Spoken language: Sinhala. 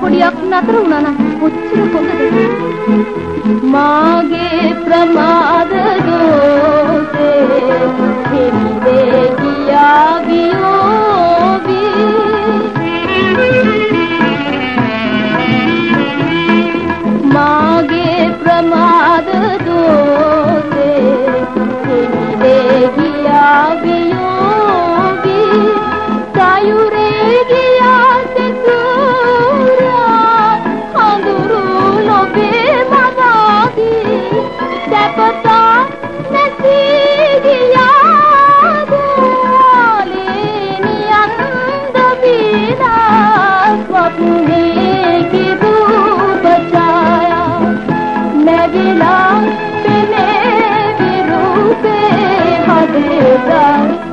පොඩියක් නතර වුණා නම් කොච්චර හොඳද මාගේ ප්‍රමා đi đâu